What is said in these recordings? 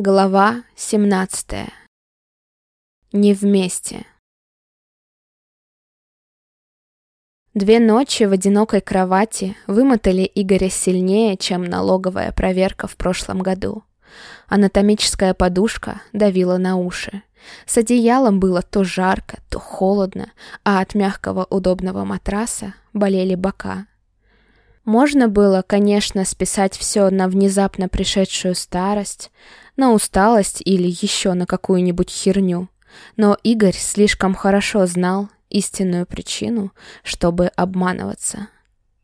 Глава 17. Не вместе. Две ночи в одинокой кровати вымотали Игоря сильнее, чем налоговая проверка в прошлом году. Анатомическая подушка давила на уши. С одеялом было то жарко, то холодно, а от мягкого удобного матраса болели бока. Можно было, конечно, списать все на внезапно пришедшую старость, на усталость или еще на какую-нибудь херню. Но Игорь слишком хорошо знал истинную причину, чтобы обманываться.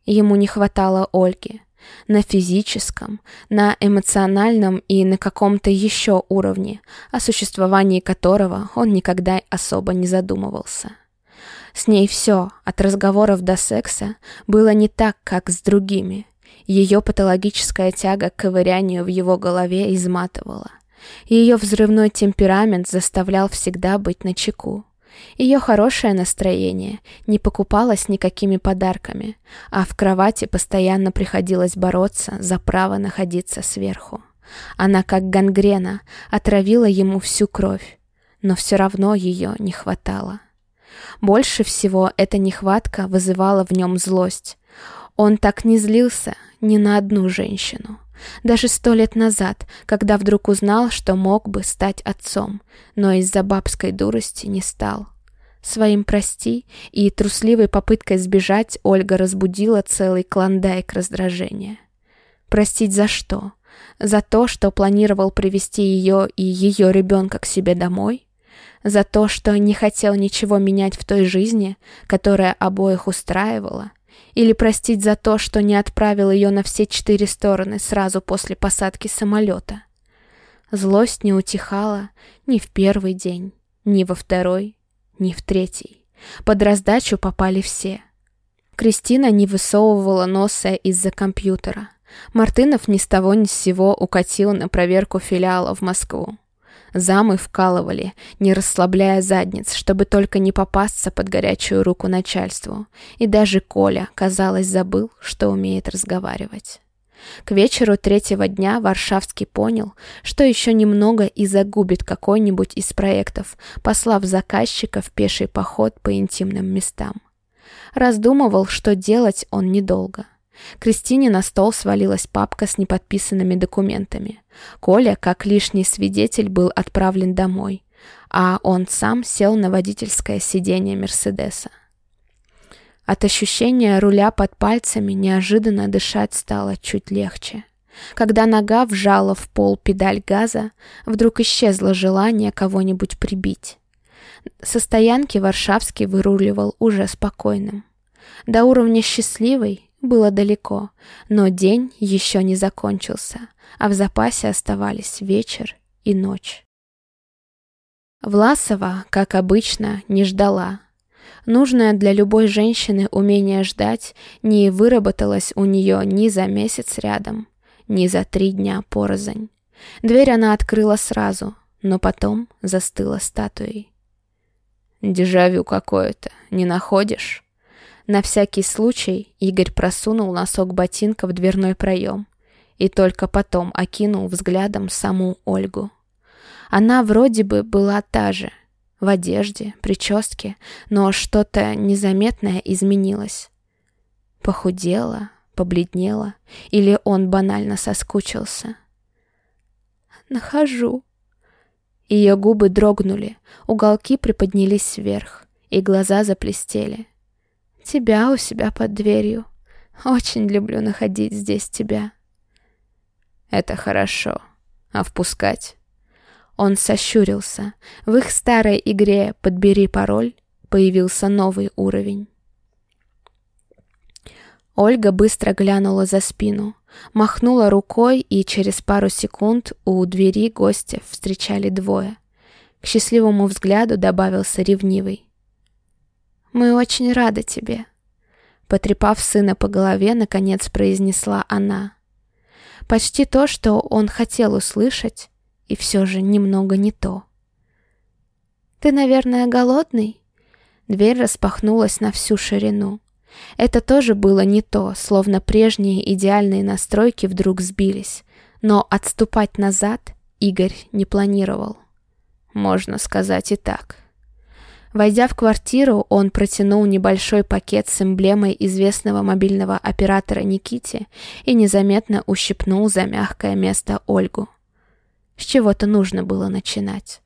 Ему не хватало Ольги. На физическом, на эмоциональном и на каком-то еще уровне, о существовании которого он никогда особо не задумывался. С ней все, от разговоров до секса, было не так, как с другими. Ее патологическая тяга к ковырянию в его голове изматывала. Ее взрывной темперамент заставлял всегда быть начеку. Ее хорошее настроение не покупалось никакими подарками, а в кровати постоянно приходилось бороться за право находиться сверху. Она, как гангрена, отравила ему всю кровь, но все равно ее не хватало. Больше всего эта нехватка вызывала в нем злость. Он так не злился ни на одну женщину. Даже сто лет назад, когда вдруг узнал, что мог бы стать отцом, но из-за бабской дурости не стал. Своим «прости» и трусливой попыткой сбежать Ольга разбудила целый клондайк раздражения. Простить за что? За то, что планировал привести ее и ее ребенка к себе домой? За то, что не хотел ничего менять в той жизни, которая обоих устраивала? Или простить за то, что не отправил ее на все четыре стороны сразу после посадки самолета? Злость не утихала ни в первый день, ни во второй, ни в третий. Под раздачу попали все. Кристина не высовывала носа из-за компьютера. Мартынов ни с того ни с сего укатил на проверку филиала в Москву. Замы вкалывали, не расслабляя задниц, чтобы только не попасться под горячую руку начальству. И даже Коля, казалось, забыл, что умеет разговаривать. К вечеру третьего дня Варшавский понял, что еще немного и загубит какой-нибудь из проектов, послав заказчика в пеший поход по интимным местам. Раздумывал, что делать он недолго. Кристине на стол свалилась папка с неподписанными документами. Коля, как лишний свидетель, был отправлен домой, а он сам сел на водительское сиденье Мерседеса. От ощущения руля под пальцами неожиданно дышать стало чуть легче. Когда нога вжала в пол педаль газа, вдруг исчезло желание кого-нибудь прибить. Со стоянки Варшавский выруливал уже спокойным. До уровня счастливой было далеко, но день еще не закончился, а в запасе оставались вечер и ночь. Власова, как обычно, не ждала. Нужное для любой женщины умение ждать не выработалось у нее ни за месяц рядом, ни за три дня порознь. Дверь она открыла сразу, но потом застыла статуей. «Дежавю какое-то, не находишь?» На всякий случай Игорь просунул носок ботинка в дверной проем и только потом окинул взглядом саму Ольгу. Она вроде бы была та же, в одежде, прическе, но что-то незаметное изменилось. Похудела, побледнела, или он банально соскучился. «Нахожу». Ее губы дрогнули, уголки приподнялись вверх, и глаза заплестели тебя у себя под дверью. Очень люблю находить здесь тебя. Это хорошо. А впускать? Он сощурился. В их старой игре «Подбери пароль» появился новый уровень. Ольга быстро глянула за спину, махнула рукой, и через пару секунд у двери гостя встречали двое. К счастливому взгляду добавился ревнивый. «Мы очень рады тебе», — потрепав сына по голове, наконец произнесла она. Почти то, что он хотел услышать, и все же немного не то. «Ты, наверное, голодный?» Дверь распахнулась на всю ширину. Это тоже было не то, словно прежние идеальные настройки вдруг сбились. Но отступать назад Игорь не планировал. Можно сказать и так. Войдя в квартиру, он протянул небольшой пакет с эмблемой известного мобильного оператора Никите и незаметно ущипнул за мягкое место Ольгу. С чего-то нужно было начинать.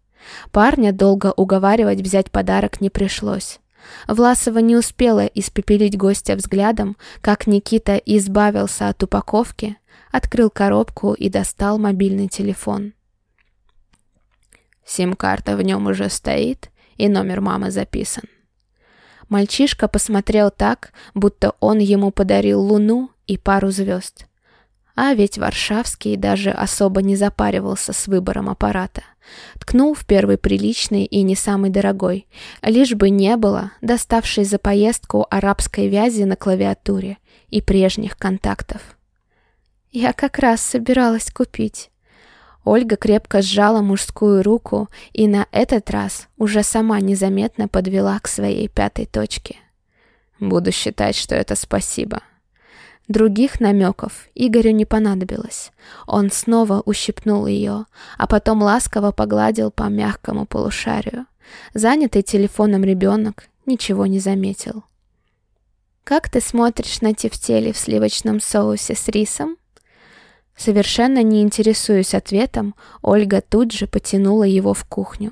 Парня долго уговаривать взять подарок не пришлось. Власова не успела испепелить гостя взглядом, как Никита избавился от упаковки, открыл коробку и достал мобильный телефон. Сим-карта в нем уже стоит, и номер мамы записан. Мальчишка посмотрел так, будто он ему подарил луну и пару звезд. А ведь Варшавский даже особо не запаривался с выбором аппарата. Ткнул в первый приличный и не самый дорогой, лишь бы не было доставшей за поездку арабской вязи на клавиатуре и прежних контактов. «Я как раз собиралась купить», Ольга крепко сжала мужскую руку и на этот раз уже сама незаметно подвела к своей пятой точке. «Буду считать, что это спасибо». Других намеков Игорю не понадобилось. Он снова ущипнул ее, а потом ласково погладил по мягкому полушарию. Занятый телефоном ребенок ничего не заметил. «Как ты смотришь на тефтели в сливочном соусе с рисом?» Совершенно не интересуясь ответом, Ольга тут же потянула его в кухню.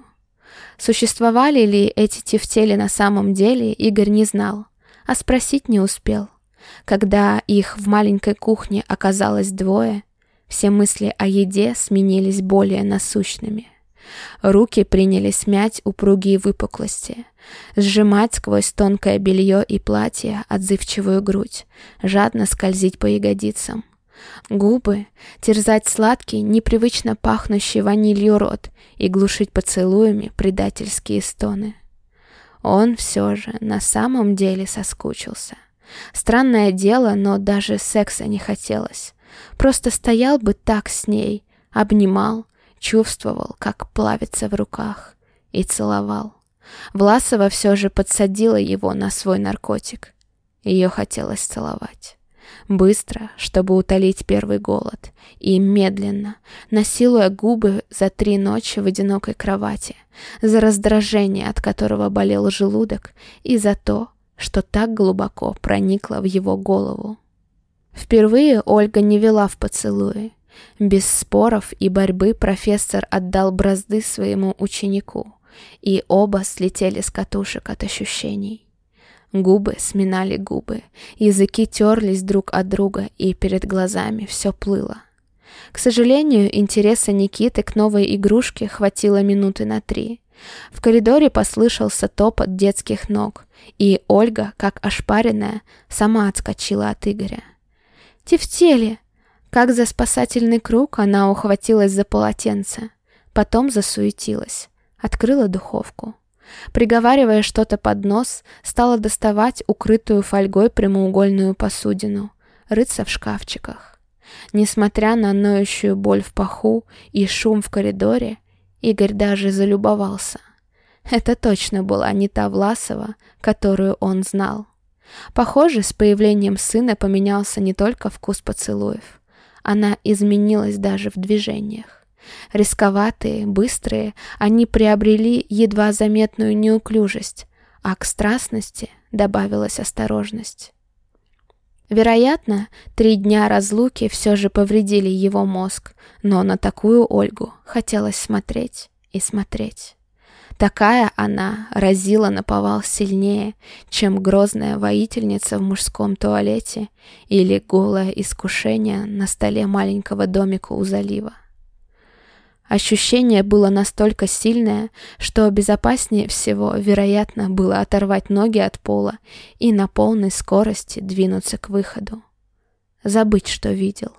Существовали ли эти тефтели на самом деле, Игорь не знал, а спросить не успел. Когда их в маленькой кухне оказалось двое, все мысли о еде сменились более насущными. Руки принялись смять упругие выпуклости, сжимать сквозь тонкое белье и платье отзывчивую грудь, жадно скользить по ягодицам. Губы, терзать сладкий, непривычно пахнущий ванилью рот и глушить поцелуями предательские стоны. Он все же на самом деле соскучился. Странное дело, но даже секса не хотелось. Просто стоял бы так с ней, обнимал, чувствовал, как плавится в руках, и целовал. Власова все же подсадила его на свой наркотик. Ее хотелось целовать. Быстро, чтобы утолить первый голод, и медленно, насилуя губы за три ночи в одинокой кровати, за раздражение, от которого болел желудок, и за то, что так глубоко проникло в его голову. Впервые Ольга не вела в поцелуи. Без споров и борьбы профессор отдал бразды своему ученику, и оба слетели с катушек от ощущений. Губы сминали губы, языки терлись друг от друга, и перед глазами все плыло. К сожалению, интереса Никиты к новой игрушке хватило минуты на три. В коридоре послышался топот детских ног, и Ольга, как ошпаренная, сама отскочила от Игоря. «Тефтели!» Как за спасательный круг она ухватилась за полотенце, потом засуетилась, открыла духовку. Приговаривая что-то под нос, стала доставать укрытую фольгой прямоугольную посудину, рыться в шкафчиках. Несмотря на ноющую боль в паху и шум в коридоре, Игорь даже залюбовался. Это точно была не та Власова, которую он знал. Похоже, с появлением сына поменялся не только вкус поцелуев. Она изменилась даже в движениях. Рисковатые, быстрые, они приобрели едва заметную неуклюжесть, а к страстности добавилась осторожность. Вероятно, три дня разлуки все же повредили его мозг, но на такую Ольгу хотелось смотреть и смотреть. Такая она разила на повал сильнее, чем грозная воительница в мужском туалете или голое искушение на столе маленького домика у залива. Ощущение было настолько сильное, что безопаснее всего, вероятно, было оторвать ноги от пола и на полной скорости двинуться к выходу. Забыть, что видел,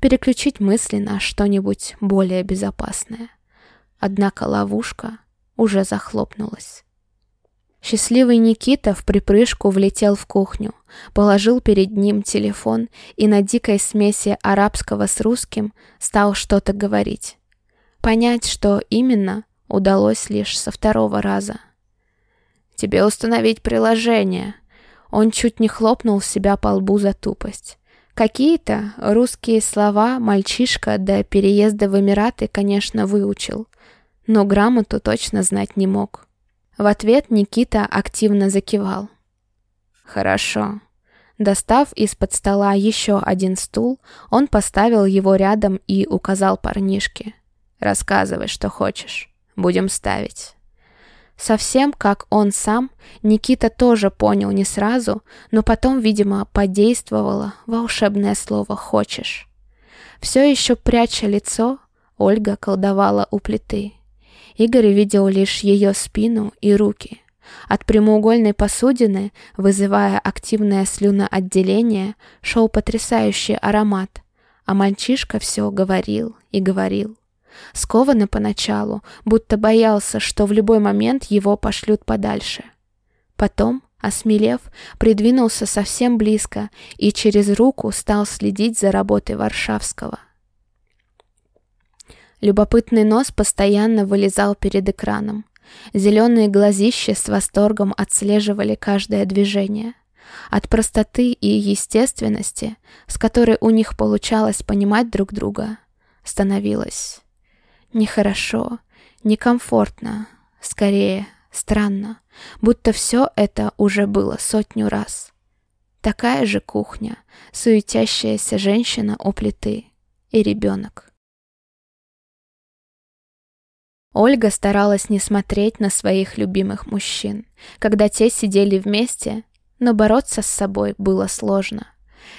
переключить мысли на что-нибудь более безопасное. Однако ловушка уже захлопнулась. Счастливый Никита в припрыжку влетел в кухню, положил перед ним телефон и на дикой смеси арабского с русским стал что-то говорить. Понять, что именно, удалось лишь со второго раза. «Тебе установить приложение». Он чуть не хлопнул себя по лбу за тупость. Какие-то русские слова мальчишка до переезда в Эмираты, конечно, выучил, но грамоту точно знать не мог. В ответ Никита активно закивал. «Хорошо». Достав из-под стола еще один стул, он поставил его рядом и указал парнишке. «Рассказывай, что хочешь. Будем ставить». Совсем как он сам, Никита тоже понял не сразу, но потом, видимо, подействовало волшебное слово «хочешь». Все еще пряча лицо, Ольга колдовала у плиты. Игорь видел лишь ее спину и руки. От прямоугольной посудины, вызывая активное слюноотделение, шел потрясающий аромат, а мальчишка все говорил и говорил скованно поначалу, будто боялся, что в любой момент его пошлют подальше. Потом, осмелев, придвинулся совсем близко и через руку стал следить за работой Варшавского. Любопытный нос постоянно вылезал перед экраном. Зеленые глазища с восторгом отслеживали каждое движение. От простоты и естественности, с которой у них получалось понимать друг друга, становилось Нехорошо, некомфортно, скорее, странно, будто все это уже было сотню раз. Такая же кухня, суетящаяся женщина у плиты и ребенок. Ольга старалась не смотреть на своих любимых мужчин, когда те сидели вместе, но бороться с собой было сложно.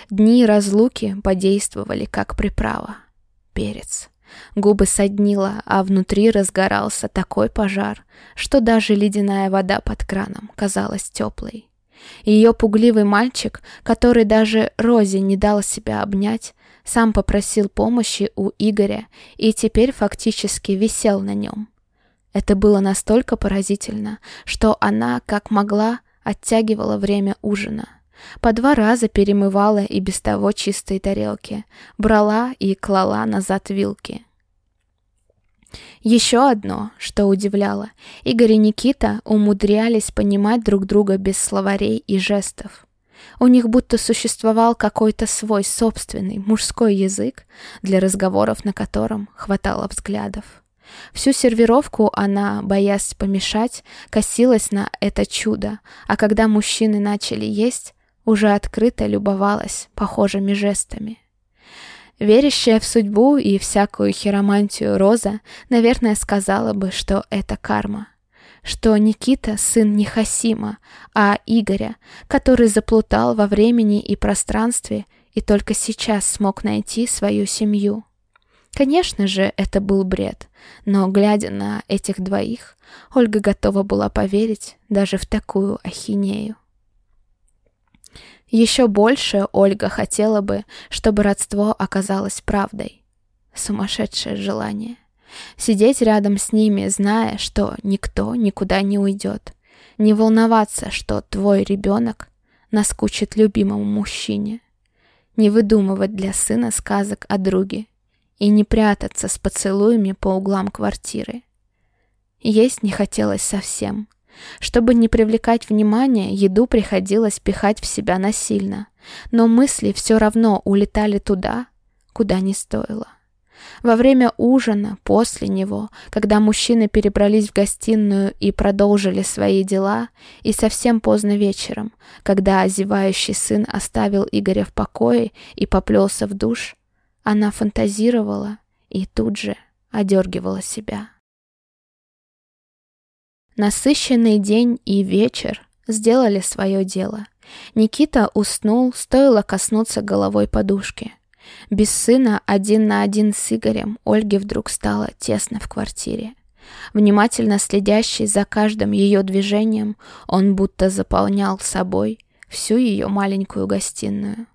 Дни разлуки подействовали как приправа. Перец. Губы соднило, а внутри разгорался такой пожар, что даже ледяная вода под краном казалась теплой. Ее пугливый мальчик, который даже Розе не дал себя обнять, сам попросил помощи у Игоря и теперь фактически висел на нем. Это было настолько поразительно, что она, как могла, оттягивала время ужина. По два раза перемывала и без того чистые тарелки, брала и клала назад вилки. Еще одно, что удивляло, Игорь и Никита умудрялись понимать друг друга без словарей и жестов. У них будто существовал какой-то свой собственный мужской язык, для разговоров на котором хватало взглядов. Всю сервировку она, боясь помешать, косилась на это чудо, а когда мужчины начали есть, уже открыто любовалась похожими жестами. Верящая в судьбу и всякую хиромантию Роза, наверное, сказала бы, что это карма. Что Никита — сын не Хасима, а Игоря, который заплутал во времени и пространстве и только сейчас смог найти свою семью. Конечно же, это был бред, но, глядя на этих двоих, Ольга готова была поверить даже в такую ахинею. Еще больше Ольга хотела бы, чтобы родство оказалось правдой. Сумасшедшее желание. Сидеть рядом с ними, зная, что никто никуда не уйдет. Не волноваться, что твой ребенок наскучит любимому мужчине. Не выдумывать для сына сказок о друге. И не прятаться с поцелуями по углам квартиры. Есть не хотелось совсем. Чтобы не привлекать внимания, еду приходилось пихать в себя насильно, но мысли все равно улетали туда, куда не стоило. Во время ужина, после него, когда мужчины перебрались в гостиную и продолжили свои дела, и совсем поздно вечером, когда озевающий сын оставил Игоря в покое и поплелся в душ, она фантазировала и тут же одергивала себя. Насыщенный день и вечер сделали свое дело. Никита уснул, стоило коснуться головой подушки. Без сына один на один с Игорем Ольге вдруг стало тесно в квартире. Внимательно следящий за каждым ее движением, он будто заполнял собой всю ее маленькую гостиную.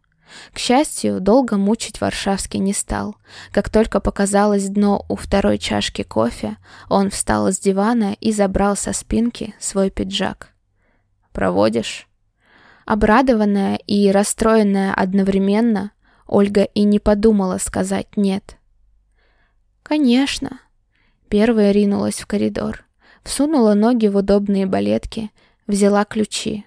К счастью, долго мучить Варшавский не стал. Как только показалось дно у второй чашки кофе, он встал с дивана и забрал со спинки свой пиджак. «Проводишь?» Обрадованная и расстроенная одновременно, Ольга и не подумала сказать «нет». «Конечно». Первая ринулась в коридор, всунула ноги в удобные балетки, взяла ключи.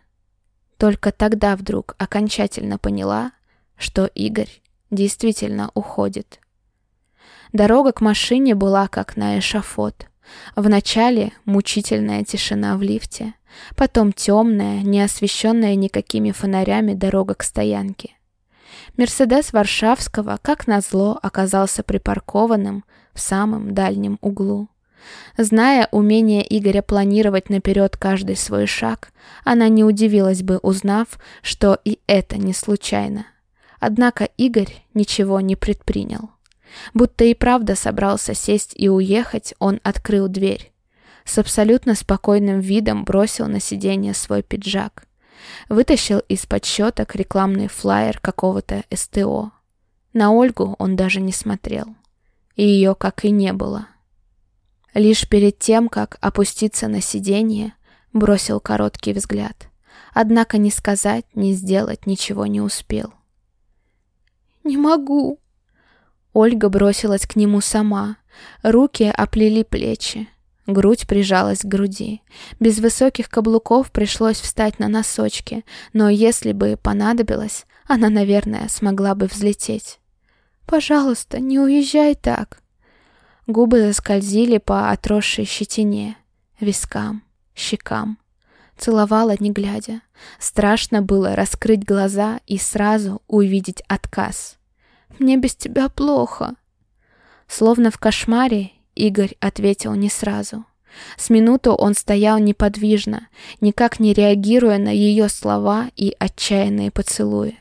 Только тогда вдруг окончательно поняла, что Игорь действительно уходит. Дорога к машине была как на эшафот. Вначале мучительная тишина в лифте, потом темная, не освещенная никакими фонарями дорога к стоянке. Мерседес Варшавского, как назло, оказался припаркованным в самом дальнем углу. Зная умение Игоря планировать наперед каждый свой шаг, она не удивилась бы, узнав, что и это не случайно. Однако Игорь ничего не предпринял. Будто и правда собрался сесть и уехать, он открыл дверь. С абсолютно спокойным видом бросил на сиденье свой пиджак. Вытащил из-под щеток рекламный флаер какого-то СТО. На Ольгу он даже не смотрел. И ее как и не было. Лишь перед тем, как опуститься на сиденье, бросил короткий взгляд. Однако ни сказать, ни сделать ничего не успел. «Не могу!» Ольга бросилась к нему сама. Руки оплели плечи. Грудь прижалась к груди. Без высоких каблуков пришлось встать на носочки, но если бы понадобилось, она, наверное, смогла бы взлететь. «Пожалуйста, не уезжай так!» Губы заскользили по отросшей щетине, вискам, щекам. Целовала, не глядя. Страшно было раскрыть глаза и сразу увидеть отказ. «Мне без тебя плохо». Словно в кошмаре Игорь ответил не сразу. С минуту он стоял неподвижно, никак не реагируя на ее слова и отчаянные поцелуи.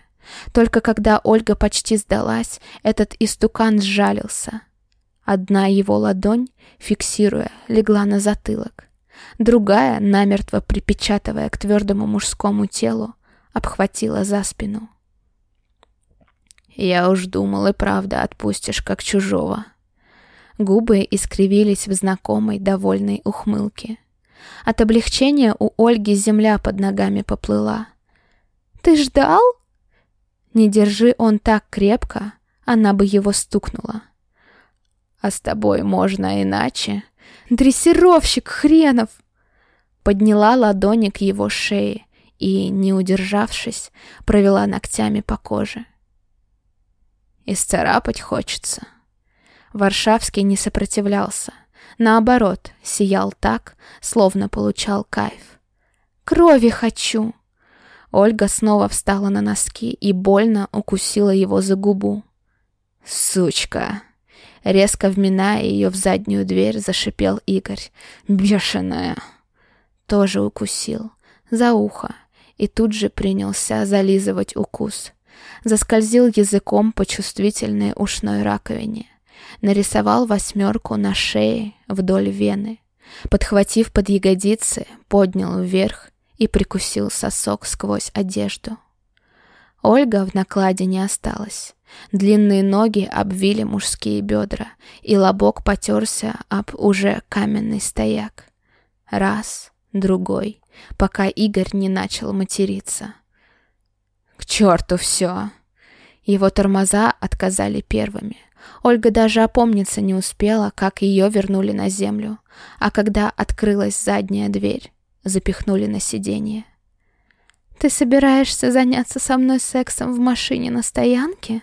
Только когда Ольга почти сдалась, этот истукан сжалился. Одна его ладонь, фиксируя, легла на затылок. Другая, намертво припечатывая к твердому мужскому телу, обхватила за спину. «Я уж думал, и правда отпустишь, как чужого», Губы искривились в знакомой довольной ухмылке. От облегчения у Ольги земля под ногами поплыла. «Ты ждал?» Не держи он так крепко, она бы его стукнула. «А с тобой можно иначе?» «Дрессировщик хренов!» Подняла ладони к его шее и, не удержавшись, провела ногтями по коже. «Исцарапать хочется». Варшавский не сопротивлялся. Наоборот, сиял так, словно получал кайф. «Крови хочу!» Ольга снова встала на носки и больно укусила его за губу. «Сучка!» Резко вминая ее в заднюю дверь, зашипел Игорь. «Бешеная!» Тоже укусил. За ухо. И тут же принялся зализывать укус. Заскользил языком по чувствительной ушной раковине нарисовал восьмерку на шее вдоль вены. Подхватив под ягодицы, поднял вверх и прикусил сосок сквозь одежду. Ольга в накладе не осталась. Длинные ноги обвили мужские бедра, и лобок потерся об уже каменный стояк. Раз, другой, пока Игорь не начал материться. «К черту все!» Его тормоза отказали первыми. Ольга даже опомниться не успела, как ее вернули на землю, а когда открылась задняя дверь, запихнули на сиденье. «Ты собираешься заняться со мной сексом в машине на стоянке?»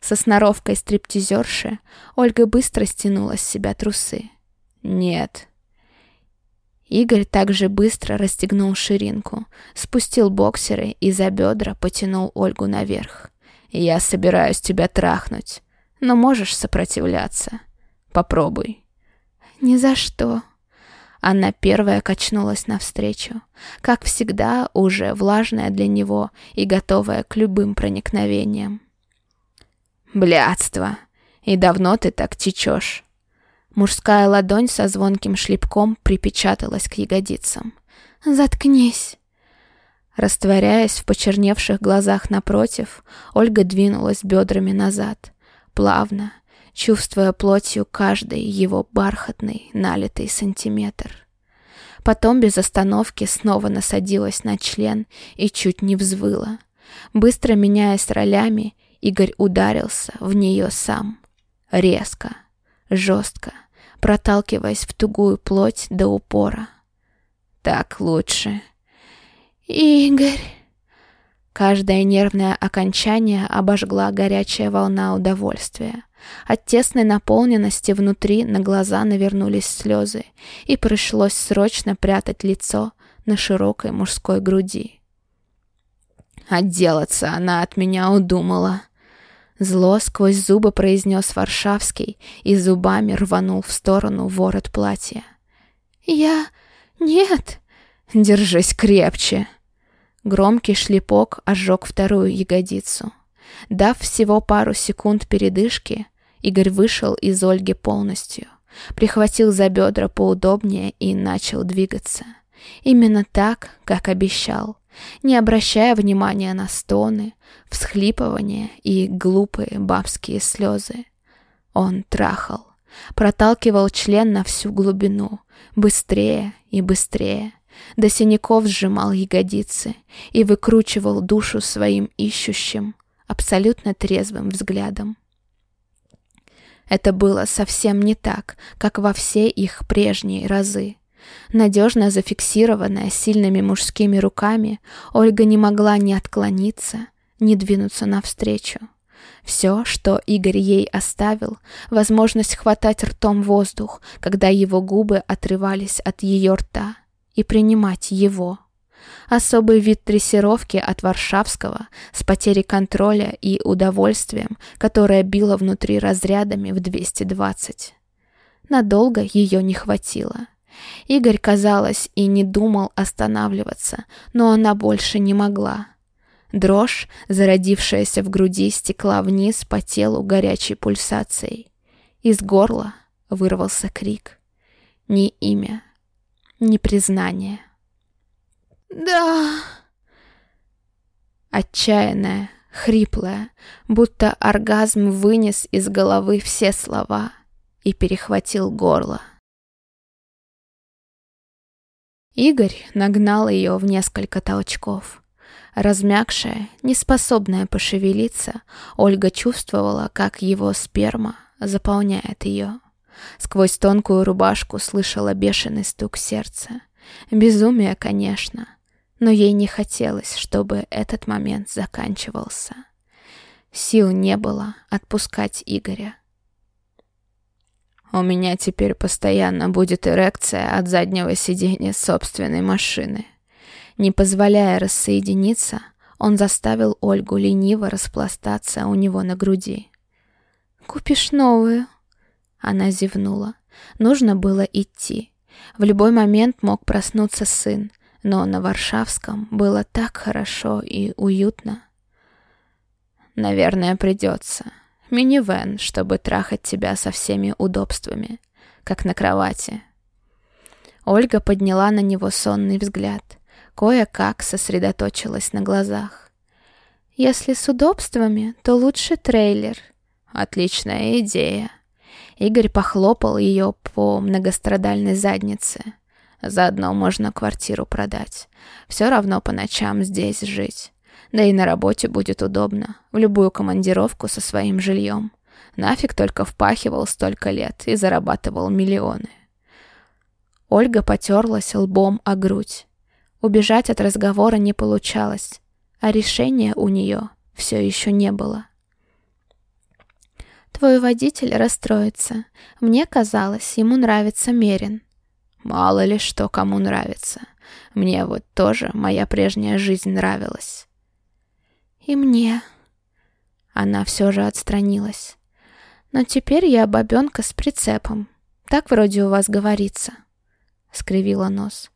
Со сноровкой стриптизерши Ольга быстро стянула с себя трусы. «Нет». Игорь также быстро расстегнул ширинку, спустил боксеры и за бедра потянул Ольгу наверх. «Я собираюсь тебя трахнуть но можешь сопротивляться. Попробуй». «Ни за что». Она первая качнулась навстречу, как всегда уже влажная для него и готовая к любым проникновениям. «Блядство! И давно ты так течешь?» Мужская ладонь со звонким шлепком припечаталась к ягодицам. «Заткнись!» Растворяясь в почерневших глазах напротив, Ольга двинулась бедрами назад плавно, чувствуя плотью каждый его бархатный, налитый сантиметр. Потом без остановки снова насадилась на член и чуть не взвыла. Быстро меняясь ролями, Игорь ударился в нее сам. Резко, жестко, проталкиваясь в тугую плоть до упора. Так лучше. «Игорь!» Каждое нервное окончание обожгла горячая волна удовольствия. От тесной наполненности внутри на глаза навернулись слезы, и пришлось срочно прятать лицо на широкой мужской груди. «Отделаться она от меня удумала!» Зло сквозь зубы произнес Варшавский и зубами рванул в сторону ворот платья. «Я... нет!» «Держись крепче!» Громкий шлепок ожег вторую ягодицу. Дав всего пару секунд передышки, Игорь вышел из Ольги полностью, прихватил за бедра поудобнее и начал двигаться. Именно так, как обещал, не обращая внимания на стоны, всхлипывания и глупые бабские слезы. Он трахал, проталкивал член на всю глубину, быстрее и быстрее, до синяков сжимал ягодицы и выкручивал душу своим ищущим, абсолютно трезвым взглядом. Это было совсем не так, как во все их прежние разы. Надежно зафиксированная сильными мужскими руками, Ольга не могла ни отклониться, ни двинуться навстречу. Все, что Игорь ей оставил, возможность хватать ртом воздух, когда его губы отрывались от ее рта, и принимать его. Особый вид дрессировки от Варшавского с потерей контроля и удовольствием, которое било внутри разрядами в 220. Надолго ее не хватило. Игорь, казалось, и не думал останавливаться, но она больше не могла. Дрожь, зародившаяся в груди, стекла вниз по телу горячей пульсацией. Из горла вырвался крик. Ни имя, ни признание. «Да...» Отчаянная, хриплая, будто оргазм вынес из головы все слова и перехватил горло. Игорь нагнал ее в несколько толчков. Размягшая, неспособная пошевелиться, Ольга чувствовала, как его сперма заполняет ее. Сквозь тонкую рубашку слышала бешеный стук сердца. Безумие, конечно, но ей не хотелось, чтобы этот момент заканчивался. Сил не было отпускать Игоря. У меня теперь постоянно будет эрекция от заднего сиденья собственной машины. Не позволяя рассоединиться, он заставил Ольгу лениво распластаться у него на груди. «Купишь новую?» Она зевнула. Нужно было идти. В любой момент мог проснуться сын, но на Варшавском было так хорошо и уютно. «Наверное, придется», минивэн, чтобы трахать тебя со всеми удобствами, как на кровати. Ольга подняла на него сонный взгляд, кое-как сосредоточилась на глазах. «Если с удобствами, то лучше трейлер». «Отличная идея». Игорь похлопал ее по многострадальной заднице. Заодно можно квартиру продать. Все равно по ночам здесь жить. Да и на работе будет удобно. В любую командировку со своим жильем. Нафиг только впахивал столько лет и зарабатывал миллионы. Ольга потерлась лбом о грудь. Убежать от разговора не получалось, а решения у нее все еще не было. «Твой водитель расстроится. Мне казалось, ему нравится Мерин». «Мало ли что кому нравится. Мне вот тоже моя прежняя жизнь нравилась. «И мне». Она все же отстранилась. «Но теперь я бабенка с прицепом. Так вроде у вас говорится», — скривила нос.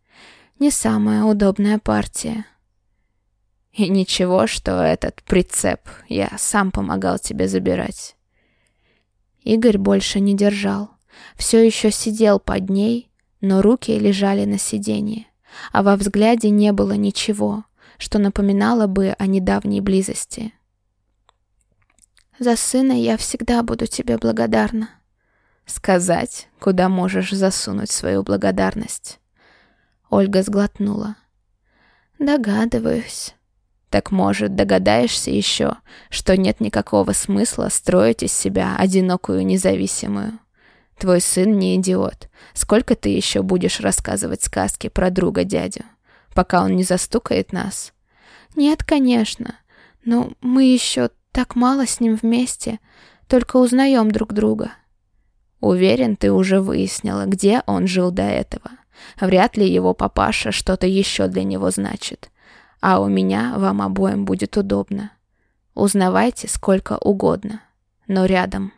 «Не самая удобная партия». «И ничего, что этот прицеп я сам помогал тебе забирать». Игорь больше не держал. Все еще сидел под ней, но руки лежали на сиденье, а во взгляде не было ничего, что напоминало бы о недавней близости. «За сына я всегда буду тебе благодарна». «Сказать, куда можешь засунуть свою благодарность?» Ольга сглотнула. «Догадываюсь». «Так, может, догадаешься еще, что нет никакого смысла строить из себя одинокую независимую? Твой сын не идиот. Сколько ты еще будешь рассказывать сказки про друга-дядю?» Пока он не застукает нас. Нет, конечно. Но мы еще так мало с ним вместе, только узнаем друг друга. Уверен, ты уже выяснила, где он жил до этого. Вряд ли его папаша что-то еще для него значит. А у меня вам обоим будет удобно. Узнавайте сколько угодно, но рядом.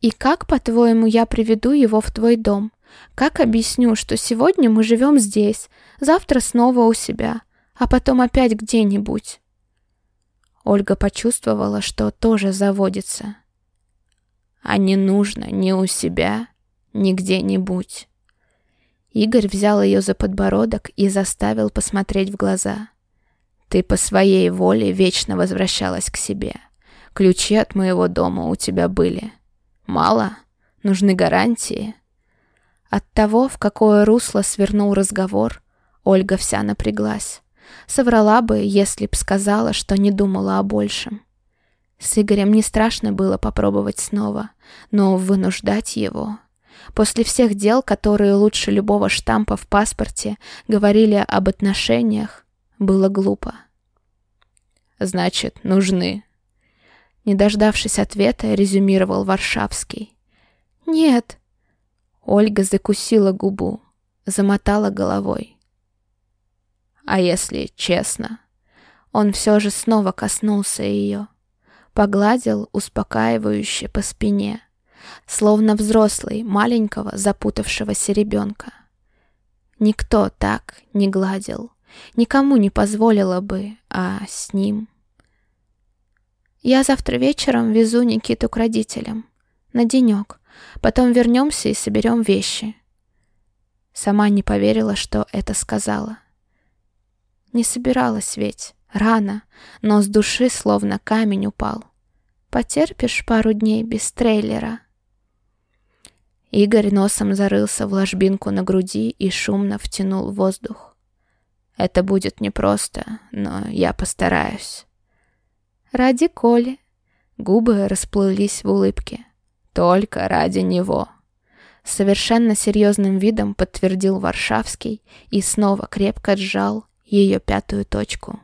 И как, по-твоему, я приведу его в твой дом? Как объясню, что сегодня мы живем здесь, завтра снова у себя, а потом опять где-нибудь?» Ольга почувствовала, что тоже заводится. «А не нужно ни у себя, ни где-нибудь». Игорь взял ее за подбородок и заставил посмотреть в глаза. «Ты по своей воле вечно возвращалась к себе. Ключи от моего дома у тебя были. Мало? Нужны гарантии?» От того, в какое русло свернул разговор, Ольга вся напряглась. Соврала бы, если б сказала, что не думала о большем. С Игорем не страшно было попробовать снова, но вынуждать его... После всех дел, которые лучше любого штампа в паспорте говорили об отношениях, было глупо. «Значит, нужны». Не дождавшись ответа, резюмировал Варшавский. «Нет». Ольга закусила губу, замотала головой. А если честно? Он все же снова коснулся ее. Погладил успокаивающе по спине, словно взрослый маленького запутавшегося ребенка. Никто так не гладил, никому не позволило бы, а с ним... Я завтра вечером везу Никиту к родителям. На денек. Потом вернемся и соберем вещи. Сама не поверила, что это сказала. Не собиралась ведь. Рано, но с души словно камень упал. Потерпишь пару дней без трейлера. Игорь носом зарылся в ложбинку на груди и шумно втянул воздух. Это будет непросто, но я постараюсь. Ради Коли. Губы расплылись в улыбке. Только ради него. Совершенно серьезным видом подтвердил Варшавский и снова крепко сжал ее пятую точку.